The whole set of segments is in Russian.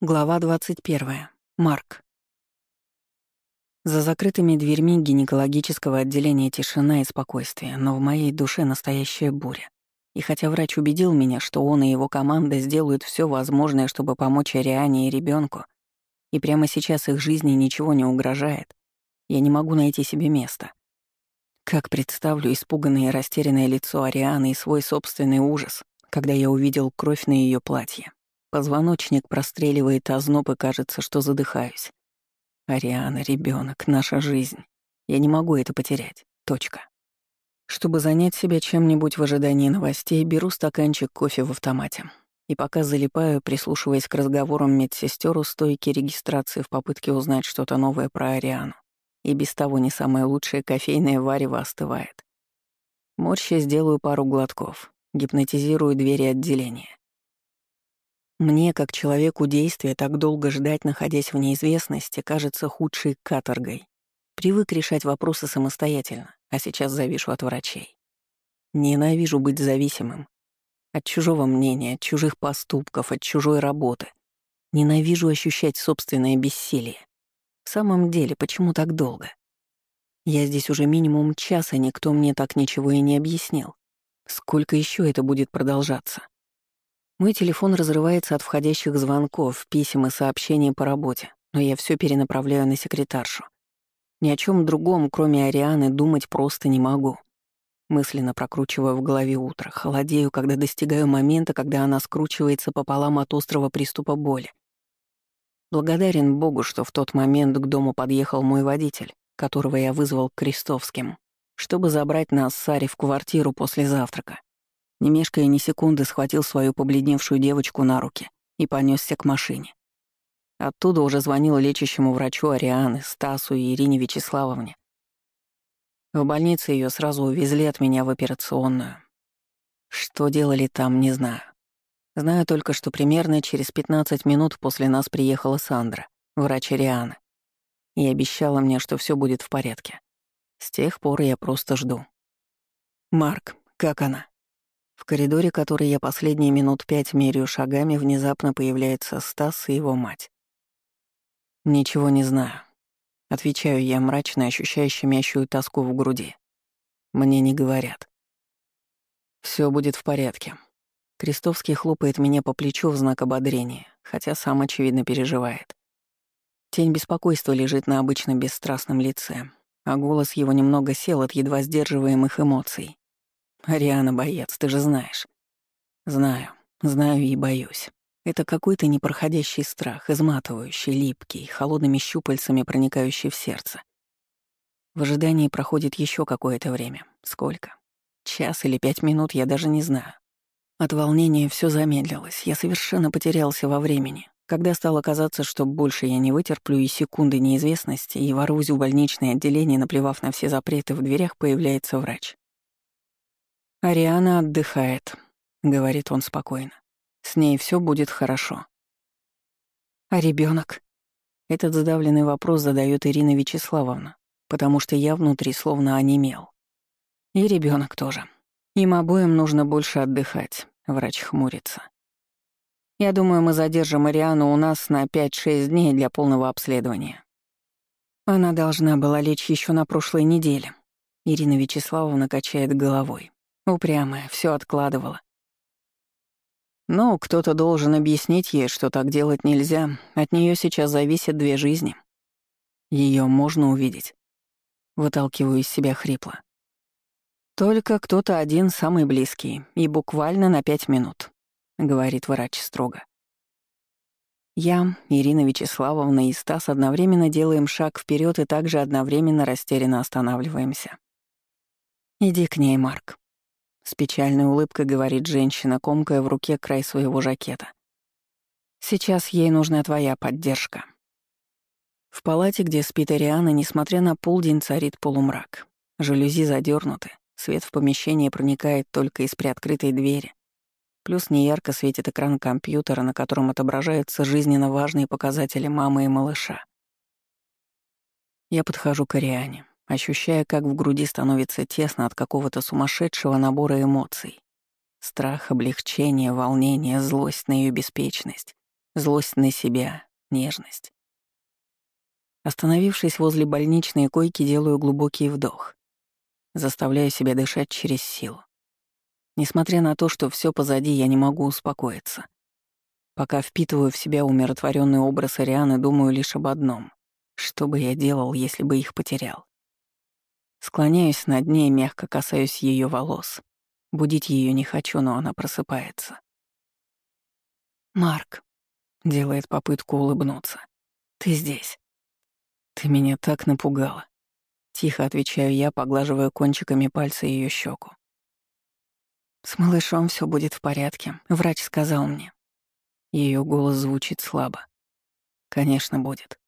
Глава 21. Марк. За закрытыми дверьми гинекологического отделения тишина и спокойствие, но в моей душе настоящая буря. И хотя врач убедил меня, что он и его команда сделают все возможное, чтобы помочь Ариане и ребенку, и прямо сейчас их жизни ничего не угрожает, я не могу найти себе места. Как представлю испуганное и растерянное лицо Арианы и свой собственный ужас, когда я увидел кровь на ее платье. Позвоночник простреливает озноб и кажется, что задыхаюсь. Ариана, ребенок, наша жизнь. Я не могу это потерять. Точка. Чтобы занять себя чем-нибудь в ожидании новостей, беру стаканчик кофе в автомате. И пока залипаю, прислушиваясь к разговорам медсестер у стойки регистрации в попытке узнать что-то новое про Ариану. И без того не самое лучшее кофейное варево остывает. Морща сделаю пару глотков, гипнотизирую двери отделения. Мне, как человеку действия, так долго ждать, находясь в неизвестности, кажется худшей каторгой. Привык решать вопросы самостоятельно, а сейчас завишу от врачей. Ненавижу быть зависимым. От чужого мнения, от чужих поступков, от чужой работы. Ненавижу ощущать собственное бессилие. В самом деле, почему так долго? Я здесь уже минимум час, а никто мне так ничего и не объяснил. Сколько еще это будет продолжаться? Мой телефон разрывается от входящих звонков, писем и сообщений по работе, но я все перенаправляю на секретаршу. Ни о чем другом, кроме Арианы, думать просто не могу. Мысленно прокручиваю в голове утро, холодею, когда достигаю момента, когда она скручивается пополам от острого приступа боли. Благодарен Богу, что в тот момент к дому подъехал мой водитель, которого я вызвал к Крестовским, чтобы забрать нас с Сари в квартиру после завтрака. Не мешкая ни секунды, схватил свою побледневшую девочку на руки и понесся к машине. Оттуда уже звонил лечащему врачу Арианы, Стасу и Ирине Вячеславовне. В больнице ее сразу увезли от меня в операционную. Что делали там, не знаю. Знаю только, что примерно через 15 минут после нас приехала Сандра, врач Арианы, и обещала мне, что все будет в порядке. С тех пор я просто жду. «Марк, как она?» В коридоре, который я последние минут пять меряю шагами, внезапно появляется Стас и его мать. «Ничего не знаю», — отвечаю я мрачно, ощущая щемящую тоску в груди. Мне не говорят. Все будет в порядке. Крестовский хлопает меня по плечу в знак ободрения, хотя сам, очевидно, переживает. Тень беспокойства лежит на обычно бесстрастном лице, а голос его немного сел от едва сдерживаемых эмоций. «Ариана, боец, ты же знаешь». «Знаю, знаю и боюсь. Это какой-то непроходящий страх, изматывающий, липкий, холодными щупальцами проникающий в сердце. В ожидании проходит еще какое-то время. Сколько? Час или пять минут, я даже не знаю. От волнения все замедлилось, я совершенно потерялся во времени. Когда стало казаться, что больше я не вытерплю и секунды неизвестности, и ворвусь в больничное отделение, наплевав на все запреты, в дверях появляется врач. «Ариана отдыхает», — говорит он спокойно. «С ней все будет хорошо». «А ребенок? Этот задавленный вопрос задает Ирина Вячеславовна, потому что я внутри словно онемел. И ребенок тоже. Им обоим нужно больше отдыхать, врач хмурится. Я думаю, мы задержим Ариану у нас на 5-6 дней для полного обследования. Она должна была лечь еще на прошлой неделе. Ирина Вячеславовна качает головой. Упрямая, все откладывала. Ну, кто-то должен объяснить ей, что так делать нельзя. От нее сейчас зависят две жизни. Ее можно увидеть. Выталкиваю из себя хрипло. Только кто-то один самый близкий, и буквально на пять минут, говорит врач строго. Я, Ирина Вячеславовна и Стас одновременно делаем шаг вперед и также одновременно растерянно останавливаемся. Иди к ней, Марк. С печальной улыбкой говорит женщина, комкая в руке край своего жакета. «Сейчас ей нужна твоя поддержка». В палате, где спит Ариана, несмотря на полдень, царит полумрак. Жалюзи задернуты, свет в помещении проникает только из приоткрытой двери. Плюс неярко светит экран компьютера, на котором отображаются жизненно важные показатели мамы и малыша. Я подхожу к Ариане ощущая, как в груди становится тесно от какого-то сумасшедшего набора эмоций. Страх, облегчение, волнение, злость на ее беспечность Злость на себя, нежность. Остановившись возле больничной койки, делаю глубокий вдох. Заставляю себя дышать через силу. Несмотря на то, что все позади, я не могу успокоиться. Пока впитываю в себя умиротворенный образ Арианы, думаю лишь об одном. Что бы я делал, если бы их потерял? Склоняюсь над ней, мягко касаюсь ее волос. Будить ее не хочу, но она просыпается. «Марк», — делает попытку улыбнуться, — «ты здесь». «Ты меня так напугала», — тихо отвечаю я, поглаживая кончиками пальца ее щеку. «С малышом все будет в порядке, врач сказал мне». Ее голос звучит слабо. «Конечно, будет.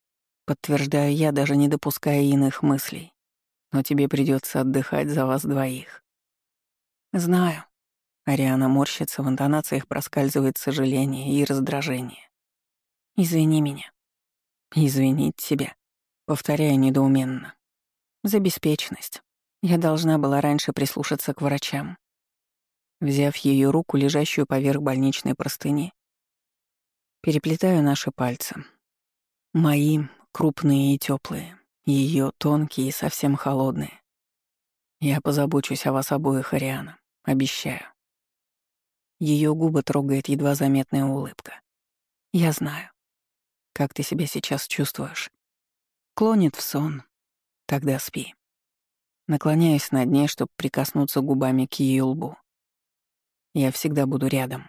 Подтверждаю я, даже не допуская иных мыслей. Но тебе придется отдыхать за вас двоих». «Знаю». Ариана морщится, в интонациях проскальзывает сожаление и раздражение. «Извини меня». «Извинить тебя», — повторяю недоуменно. «За беспечность. Я должна была раньше прислушаться к врачам». Взяв ее руку, лежащую поверх больничной простыни, переплетаю наши пальцы. Мои крупные и теплые, ее тонкие и совсем холодные. Я позабочусь о вас обоих, Ариана, обещаю. Ее губы трогает едва заметная улыбка. Я знаю. Как ты себя сейчас чувствуешь? Клонит в сон. Тогда спи. Наклоняюсь над ней, чтобы прикоснуться губами к ее лбу. Я всегда буду рядом.